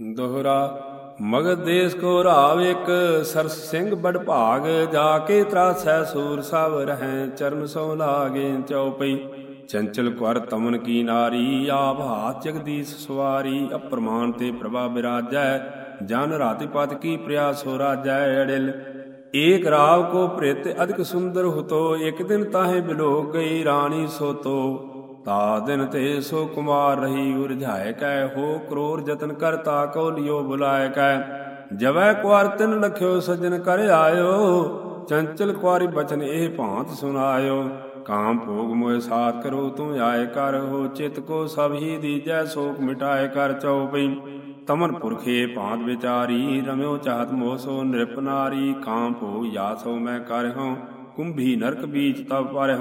ਦੋਹਰਾ, ਮਗਧ ਦੇਸ ਕੋ ਰਾਵ ਇੱਕ ਸਰਸ ਸਿੰਘ ਬੜ ਭਾਗ, ਜਾ ਕੇ ਤਰਾਸੈ ਸੂਰ ਸਭ ਰਹਿ, ਚਰਨ ਸੋ ਲਾਗੇ ਚਉਪਈ ਚੰਚਲ ਕੁਰ ਤਮਨ ਕੀ ਨਾਰੀ, ਆਪ ਹਾਥ ਜਗਦੀਸ਼ ਸਵਾਰੀ, ਅਪਰਮਾਨ ਤੇ ਪ੍ਰਭਾ ਬਿਰਾਜੈ, ਜਨ ਰਾਤੀ ਪਤ ਕੀ ਪ੍ਰਿਆ ਸੋ ਰਾਜੈ ਅੜਿਲ। ਏਕ ਰਾਵ ਕੋ ਪ੍ਰਿਤ ਅਧਿਕ ਸੁੰਦਰ ਹੁਤੋ, ਇੱਕ ਦਿਨ ਤਾਹੇ ਬਿਲੋ ਗਈ ਰਾਣੀ ਸੋਤੋ। ਤਾ ਦਿਨ ਤੇ ਸੋ ਕੁਮਾਰ ਰਹੀ ਉਰਝਾਇ ਕੈ, ਹੋ ਕਰੋਰ ਜਤਨ ਕਰਤਾ ਕੋ ਲਿਓ ਬੁਲਾਇ ਕੈ। ਜਵੈ ਕੁਾਰ ਤਿਨ ਲਖਿਓ ਸਜਣ ਕਰ ਆਇਓ, ਚੰਚਲ ਕੁਾਰੀ ਬਚਨ ਇਹ ਭਾਂਤ ਸੁਨਾਇਓ ਕਾਮ ਭੋਗ ਮੋਇ ਸਾਥ ਕਰੋ, ਤੂੰ ਆਏ ਕਰ, ਹੋ ਚਿਤ ਕੋ ਸਭ ਹੀ ਦੀਜੈ, ਸੋਕ ਮਿਟਾਏ ਕਰ ਚਉਪਈ ਤਮਨ ਪੁਰਖੇ ਭਾਂਤ ਵਿਚਾਰੀ, ਰਮਿਓ ਚਾਹਤ ਮੋਹ ਸੋ ਨਿਰਪਨਾਰੀ ਕਾਮ ਭੋਗ ਯਾਸੋ ਮੈਂ ਕਰ ਹਉ ਕੁੰਭੀ ਨਰਕ ਬੀਚ ਤਬ ਪਰ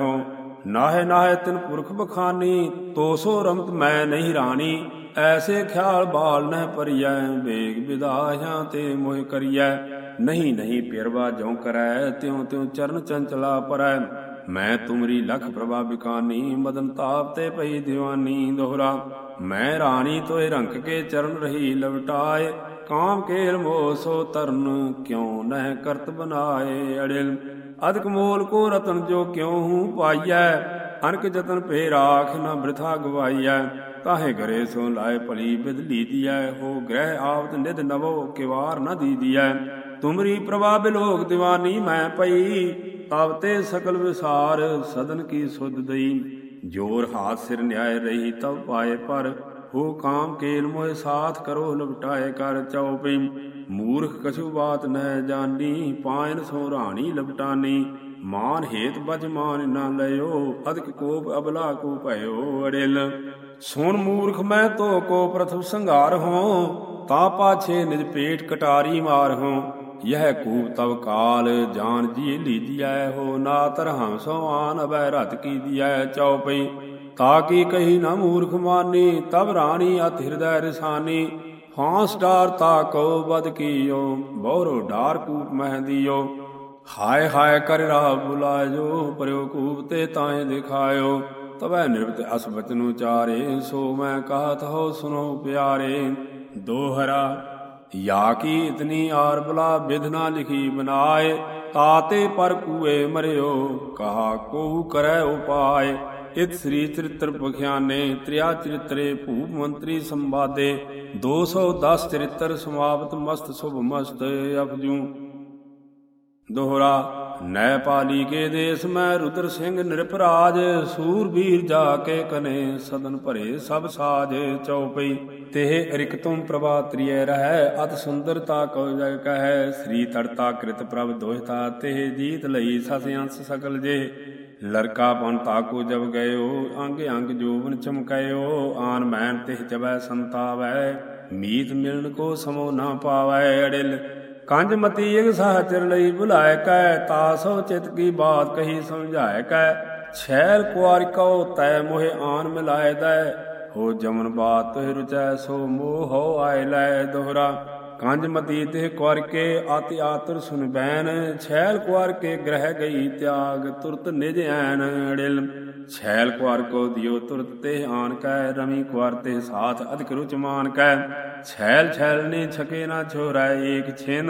ਨਾਹੇ ਨਾਹੇ ਤਿਨ ਪੁਰਖ ਬਖਾਨੀ ਤੋਸੋ ਰਮਤ ਮੈਂ ਨਹੀਂ ਰਾਣੀ। ਐਸੇ ਖਿਆਲ ਬਾਲ ਨਹਿ ਪਰਿਐ ਵੇਗ ਵਿਦਾਹਾਂ ਤੇ ਮੋਹ ਕਰੀਐ। ਨਹੀਂ ਨਹੀਂ ਪਿਰਵਾ ਜੋ ਕਰੈ, ਤਿਉ ਤਿਉ ਚਰਨ ਚੰਚਲਾ ਪਰੈ। ਮੈਂ ਤੁਮਰੀ ਲਖ ਪ੍ਰਭਾ ਬਿਕਾਨੀ, ਮਦਨ ਤਾਪ ਤੇ ਪਈ ਦੀਵਾਨੀ ਦੋਹਰਾ। ਮੈਂ ਰਾਣੀ ਤੋਏ ਰੰਕ ਕੇ ਚਰਨ ਰਹੀ ਲਵਟਾਏ। ਕਾਮ ਕੇਲ ਮੋਹ ਸੋ ਤਰਨ ਕਿਉ ਨਹਿ ਕਰਤ ਬਨਾਏ ਅੜਿਲ। ਅਦਕ ਮੋਲ ਕੋ ਰਤਨ ਜੋ ਕਿਉ ਹੂੰ ਪਾਈਐ? ਅਨਕ ਜਤਨ ਭੇ ਰਾਖ ਨ ਬ੍ਰਿਥਾ ਗਵਾਈਐ। ਤਾਹੇ ਗਰੇ ਸੋ ਲਾਏ ਭਲੀ ਬਿਦ ਲੀਦੀਐ ਹੋ ਗ੍ਰਹਿ ਆਵਤ ਨਿਧ ਨਵੋ ਕਿਵਾਰ ਨ ਦੀਦੀਐ। ਤੁਮਰੀ ਪ੍ਰਭਾ ਬਿਲੋਕ ਦੀਵਾਨੀ ਮੈਂ ਪਈ। ਤਬ ਸਕਲ ਵਿਸਾਰ ਸਦਨ ਕੀ ਸੁਧ ਦਈ। ਜੋਰ ਹਾਥ ਸਿਰ ਨਿਆਏ ਰਹੀ ਤਬ ਪਾਏ ਪਰ ਹੋ ਕਾਮ ਕੇਲ ਮੋਏ ਸਾਥ ਕਰੋ ਲਪਟਾਏ ਕਰ ਚਉਪਈ ਮੂਰਖ ਕਛੂ ਬਾਤ ਨਹਿ ਜਾਣੀ ਪਾਇਨ ਸੋ ਰਾਣੀ ਲਪਟਾਨੀ। ਮਾਨ ਹੇਤ ਬਜ ਮਾਨ ਨਾ ਲਿਓ ਅਧਿਕ ਕੋਪ ਅਬਲਾ ਕੋ ਭਇਓ ਅੜਿਲ। ਸੁਣ ਮੂਰਖ ਮੈਂ ਤੋ ਕੋ ਪ੍ਰਥਮ ਸੰਘਾਰ ਹੋ, ਤਾ ਪਾਛੇ ਨਿਜ ਪੇਟ ਕਟਾਰੀ ਮਾਰ ਹੋ। ਯਹ ਕੂਪ ਤਵ ਕਾਲ, ਜਾਨ ਜੀ ਲੀਜੀਐ ਹੋ, ਨਾ ਤਰਹੰ ਸੋ ਆਨ ਅਬੈ ਰਤ ਕੀ ਕੀਜੀਐ ਚਉਪਈ ਤਾ ਕੀ ਕਹੀ ਨਾ ਮੂਰਖ ਮਾਨੀ, ਤਬ ਰਾਣੀ ਅਤ ਹਿਰਦੈ ਰਸਾਨੀ। ਫਾਂਸ ਡਾਰ ਤਾ ਕੋ ਬਦ ਕੀਓ, ਬਹੁਰੋ ਡਾਰ ਕੂਪ ਮਹਿ ਹਾਏ ਹਾਏ ਕਰ ਰਾ ਬੁਲਾਇਓ, ਪਰਿਓ ਕੂਪ ਤੇ ਤਾਏ ਦਿਖਾਇਓ। ਤਬੈ ਨਿਰਵਤ ਅਸ ਬਚਨ ਉਚਾਰੇ, ਸੋ ਮੈਂ ਕਹਤ ਹੋ ਸੁਨੋ ਪਿਆਰੇ। ਦੋਹਰਾ, ਯਾ ਕੀ ਇਤਨੀ ਆਰ ਬਲਾ ਵਿਧਨਾ ਲਿਖੀ ਬਨਾਏ। ਤਾਤੇ ਪਰ ਕੂਏ ਮਰਿਓ, ਕਹਾ ਕੋ ਕਰੈ ਉਪਾਏ। ਇਤ ਸ੍ਰੀ ਚਰਿਤ੍ਰ ਪਖਿਆਨੇ ਤ੍ਰਿਆ ਚਰਿਤਰੇ, ਭੂਪ ਮੰਤਰੀ ਸੰਵਾਦੇ 210 ਚਰਿਤ੍ਰ ਸਮਾਪਤ, ਮਸਤ ਸੁਭ ਮਸਤ ਅਪਜੂ ਦੋਹਰਾ, ਨੈ ਪਾਲੀ ਕੇ ਦੇਸ ਮੈਂ ਰੁਦਰ ਸਿੰਘ ਨਿਰਪਰਾਜ ਸੂਰਬੀਰ ਜਾ ਕੇ ਕਨੇ, ਸਦਨ ਭਰੇ ਸਭ ਸਾਜ ਚਉਪਈ ਤੇਹ ਅਰਿਕ ਤੁਮ ਪ੍ਰਭਾਤਰੀਏ ਰਹੈ, ਅਤ ਸੁੰਦਰਤਾ ਕੋ ਜਗ ਕਹੈ, ਸ੍ਰੀ ਤੜਤਾ ਕ੍ਰਿਤ ਪ੍ਰਭ ਦੋਹਿਤਾ ਤੇਹ ਜੀਤ ਲਈ ਸਸ ਅੰਸ ਸਕਲ ਜੇ। ਲੜਕਾ ਪਨ ਤਾਕੋ ਜਬ ਗਇਓ, ਅੰਗ ਅੰਗ ਜੋਬਨ ਚਮਕਇਓ, ਆਨ ਮੈਨ ਤਿਹ ਜਬੈ ਸੰਤਾਵੈ, ਮੀਤ ਮਿਲਨ ਕੋ ਸਮੋ ਨਾ ਪਾਵੈ ਅੜਿਲ। ਕੰਜ ਮਤੀ ਇਕ ਸਾਚਰ ਲਈ ਬੁਲਾਇ ਕੈ ਤਾਸੋ ਚਿਤ ਕੀ ਬਾਤ ਕਹੀ ਸਮਝਾਇ ਕੈ। ਛੈਲ ਕੁਆਰ ਕਉ, ਤੈ ਮੋਹਿ ਆਨ ਮਿਲਾਇ ਦੈ। ਹੋ ਜਮਨ ਬਾਤ ਤੋਹਿ ਰੁਚੈ ਸੋ ਮੋਹ ਹੋ ਆਇ ਲੈ ਦੋਹਰਾ। ਕੰਜ ਮਤੀ ਤੇ ਕੁਾਰ ਕੇ ਆਤਿ ਆਤਰ ਸੁਨਬੈਨ ਛੈਲ ਕੁਾਰ ਕੇ ਗ੍ਰਹਿ ਗਈ ਤਿਆਗ, ਤੁਰਤ ਨਿਜ ਐਨ ਅੜਿਲ ਛੈਲ ਕੁਾਰ ਕੋ ਦਿਓ ਤੁਰਤ ਤੇ ਆਨ ਕੈ ਰਮੀ ਕੁਾਰ ਤੇ ਸਾਥ ਅਧਿਕ ਰੁਚ ਮਾਨ ਕੈ। ਛੈਲ ਛੈਲ ਨੇ ਛਕੇ ਨਾ ਛੋਰਾ ਏਕ ਛਿਨ,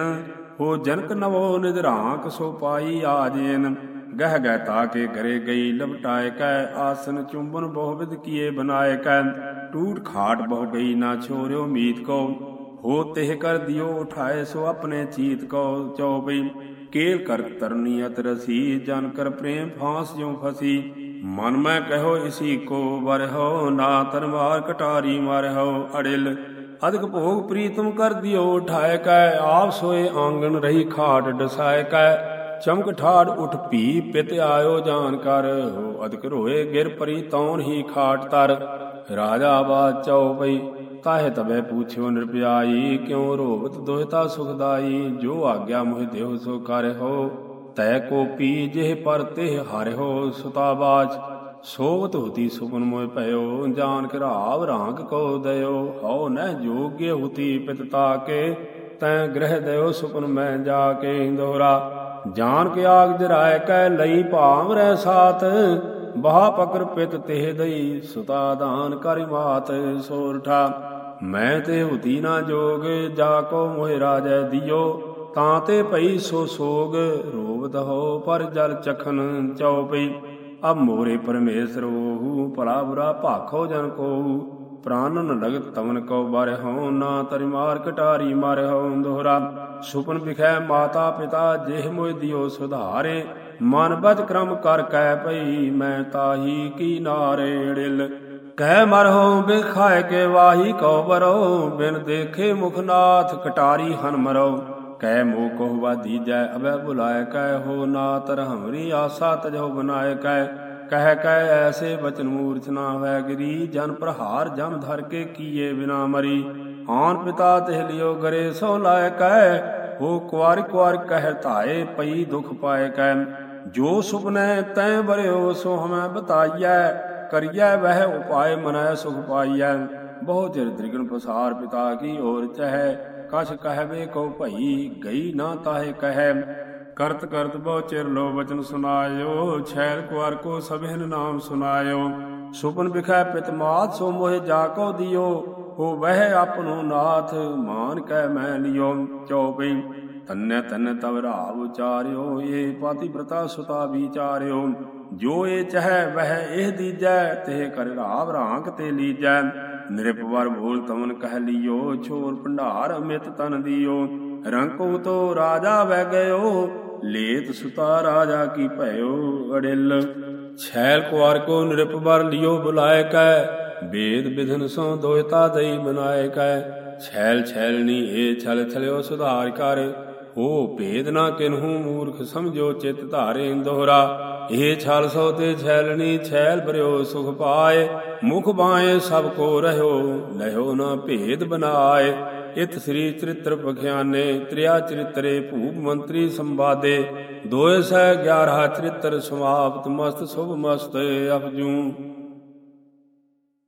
ਹੋ ਜਨਕ ਨਵੋ ਨਿਜਰਾਕ ਸੋ ਪਾਈ ਆਜੇਨ। ਗਹਿ ਗਹਿ ਤਾ ਕੇ ਕਰੇ ਗਈ ਲਪਟਾਏ ਕੈ, ਆਸਨ ਚੁੰਬਨ ਬਹੁ ਵਿਦ ਕੀਏ ਬਨਾਏ ਕੈ। ਟੂਟ ਖਾਟ ਬਹੁ ਗਈ ਨਾ ਛੋਰਿਓ ਮੀਤ ਕੋ। ਹੋ ਤਿਹ ਕਰ ਦਿਓ, ਉਠਾਏ ਸੋ ਆਪਣੇ ਚੀਤ ਕੋ ਚਉਪਈ। ਕੇਲ ਕਰ ਤਰਨੀ ਅਤ ਰਸੀ, ਜਨ ਕਰ ਪ੍ਰੇਮ ਫਾਂਸ ਜਿਉ ਫਸੀ। ਮਨ ਮੈਂ ਕਹੋ ਇਸੀ ਕੋ ਵਰਹੋ, ਨਾ ਤਰਵਾਰ ਕਟਾਰੀ ਮਾਰਹੋ ਅੜਿਲ। ਅਧਿਕ ਭੋਗ ਪ੍ਰੀਤਮ ਕਰ ਦਿਓ, ਉਠਾਏ ਕੈ, ਆਪ ਸੋਏ ਆਂਗਣ ਰਹੀ ਖਾਟ ਡਸਾਏ ਕੈ। ਚਮਕ ਠਾੜ ਉਠ ਪੀ ਪਿਤ ਆਇਓ ਜਾਨ ਕਰ, ਹੋ ਅਧਿਕ ਰੋਏ ਗਿਰ ਪਰੀ ਤੌਣ ਹੀ ਖਾਟ ਤਰ। ਰਾਜਾ ਬਾਦ ਚਉਪਈ। ਤਾਹੇ ਤਬੈ ਪੁੱਛਿਓ ਨਿਰਪਿਆਈ ਕਿਉ ਰੋਵਤ ਦੋਹਿਤਾ ਸੁਖਦਾਈ? ਜੋ ਆਗਿਆ ਮੋਹਿ ਦੇਹੁ ਸੋ ਕਰਿਓ ਤੈ ਕੋ ਪੀ ਜਿਹ ਪਰ ਤਿਹ ਹਰਿਓ ਸੁਤਾਬਾਜ ਸੋਵਤ ਹੋਤੀ ਸੁਪਨ ਮੋਇ ਭਇਓ, ਜਾਨ ਘਰਾਵ ਰਾਂਕ ਕੋ ਦਇਓ। ਹਉ ਨਹਿ ਜੋਗਿ ਹੁਤੀ ਪਿਤ ਤਾਕੇ, ਤੈ ਗ੍ਰਹਿ ਦਇਓ ਸੁਪਨ ਮੈਂ ਜਾ ਕੇ ਦੋਹਰਾ। ਜਾਨ ਕੇ ਆਗ ਜਰਾਇ ਕੈ ਲਈ ਭਾਵ ਰਹਿ ਸਾਥ, ਬਹਾ ਪਕਰ ਪਿਤ ਤਿਹ ਦਈ, ਸੁਤਾ ਦਾਨ ਕਰਿ ਮਾਤ ਸੋਰਠਾ। ਮੈਂ ਤੇ ਹੁਤੀ ਨਾ ਜੋਗ, ਜਾ ਕੋ ਮੋਹਿ ਰਾਜੈ ਦਿਓ। ਤਾਂ ਤੇ ਭਈ ਸੋ ਸੋਗ, ਰੋਵ ਹੋ ਪਰ ਜਲ ਚਖਨ ਚਉਪਈ ਅਬ ਮੋਰੇ ਪਰਮੇਸ਼ਰ ਭਲਾ ਬੁਰਾ ਭਾਖੋ ਜਨ ਕੋ ਪ੍ਰਾਨ ਲਗਤ ਤਵਨ ਕੋ ਬਾਰੇ ਹਉ, ਨਾ ਤਰਿ ਮਾਰ ਕਟਾਰੀ ਮਾਰੇ ਹਉ ਦੋਹਰਾ। ਸੁਪਨ ਵਿਖੈ ਮਾਤਾ ਪਿਤਾ, ਜਿਹ ਮੋਇ ਦਿਓ ਸੁਧਾਰੇ। ਮਨ ਬਚ ਕਰਮ ਕਰ ਕੈ ਪਈ, ਮੈਂ ਤਾਹੀ ਕੀ ਨਾਰੇੜਿਲ ਕਹਿ ਮਰਹੁ, ਬਿਖਾਇ ਕੇ ਵਾਹੀ ਕਉ ਬਰੋ ਬਿਨ ਦੇਖੇ ਮੁਖਨਾਥ ਕਟਾਰੀ ਹਨ ਮਰੋ ਕਹਿ ਮੋ ਕੋ ਵਾਦੀ ਜੈ, ਅਬੈ ਬੁਲਾਏ ਕਹਿ, ਹੋ ਨਾ ਤਰ ਆਸਾ ਤਜੋ ਬਨਾਏ ਕਹਿ। ਕਹਿ ਕਹਿ ਐਸੇ ਬਚਨ ਮੂਰਛ ਨਾ ਹੋਇ ਗਰੀ, ਜਨ ਪ੍ਰਹਾਰ ਜਮ ਧਰ ਕੇ ਕੀਏ ਬਿਨਾ ਮਰੀ। ਆਨ ਪਿਤਾ ਤਿਹ ਲਿਓ ਗਰੇ, ਸੋ ਲਾਇ ਕਹਿ, ਹੋ ਕੁਾਰ ਕੁਾਰ ਕਹਿ ਧਾਏ, ਪਈ ਦੁਖ ਪਾਏ ਕਹਿ। ਜੋ ਸੁਪਨੈ ਤੈ ਬਰਿਓ ਸੋ ਹਮੈ ਬਤਾਈਐ। ਕਰੀਐ ਵਹਿ ਉਪਾਏ ਮਨੈ ਸੁਖ ਪਾਈਐ। ਬਹੁ ਚਿਰ ਦ੍ਰਿਗਨ ਪਸਾਰ ਪਿਤਾ ਕੀ ਔਰ ਚਹਿ। ਕਛ ਕਹਿਵੇ ਕੋ ਭਈ ਗਈ ਨਾ ਤਾਹੇ ਕਹਿ। ਕਰਤ ਕਰਤ ਬਹੁ ਚਿਰ ਲੋ ਵਚਨ ਸੁਨਾਇਓ ਛੈਲ ਕੁਾਰ ਕੋ ਸਭਿਨ ਨਾਮ ਸੁਨਾਇਓ ਸੁਪਨ ਵਿਖੈ ਪਿਤ ਮਾਤ ਸੋ ਮੋਹਿ ਜਾ ਕੋ ਦਿਓ। ਹੋ ਵਹਿ ਆਪਨੋ ਨਾਥ ਮਾਨ ਕਹਿ ਮੈਂ ਲਿਓ। ਚਉਪਈ ਤੰਨੇ ਤੰਨੇ ਤਵ ਰਾਵ ਉਚਾਰਿਓ ਏ ਪਾਤੀ ਪ੍ਰਤਾ ਸੁਤਾ ਵਿਚਾਰਿਓ। ਜੋ ਇਹ ਚਹਿ ਵਹਿ ਇਹ ਦੀਜੈ ਤੇ ਕਰ ਰਾਵ ਰਾਂਕ ਤੇ ਲੀਜੈ। ਨਿਰਪਵਰ ਭੂਲ ਤਮਨ ਕਹਿ ਲਿਓ, ਛੋਰ ਭੰਡਾਰ ਅਮਿਤ ਤਨ ਦਿਓ। ਰੰਕੋ ਤੋ ਰਾਜਾ ਵਹਿ ਗਇਓ, ਲੇਤ ਸੁਤਾ ਰਾਜਾ ਕੀ ਭਇਓ ਅੜਿਲ। ਛੈਲ ਕੁਾਰ ਕੋ ਨਿਰਪਵਰ ਲਿਓ ਬੁਲਾਇ ਕੈ ਵੇਦ ਵਿਧਨ ਸੋ ਦੋਇਤਾ ਦਈ ਬਨਾਏ ਕੈ। ਛੈਲ ਛੈਲਨੀ ਏ ਛਲ ਛਲਿਓ ਸੁਧਾਰ ਕਰ, ਹੋ ਭੇਦ ਨਾ ਕਿਨਹੂ ਮੂਰਖ ਸਮਝੋ ਚਿਤ ਧਾਰੇ ਦੋਹਰਾ ਇਹ ਛਲ ਸੋ ਤੇ ਛੈਲਣੀ, ਛੈਲ ਭਰਿਓ, ਸੁਖ ਪਾਏ। ਮੁਖ ਬਾਏ ਸਭ ਕੋ ਰਹਿਓ, ਲਹਿਓ ਨਾ ਭੇਦ ਬਨਾਏ। ਇਤ ਸ੍ਰੀ ਚਰਿਤ੍ਰ ਪਖਿਆਨੇ, ਤ੍ਰਿਆ ਚਰਿਤਰੇ ਭੂਪ ਮੰਤਰੀ ਸੰਵਾਦੇ। ਦੋਏ ਸਹਿ 11 ਚਰਿਤ੍ਰ ਸਮਾਪਤ ਮਸਤ, ਸੁਭ ਮਸਤ ਅਪਜੂ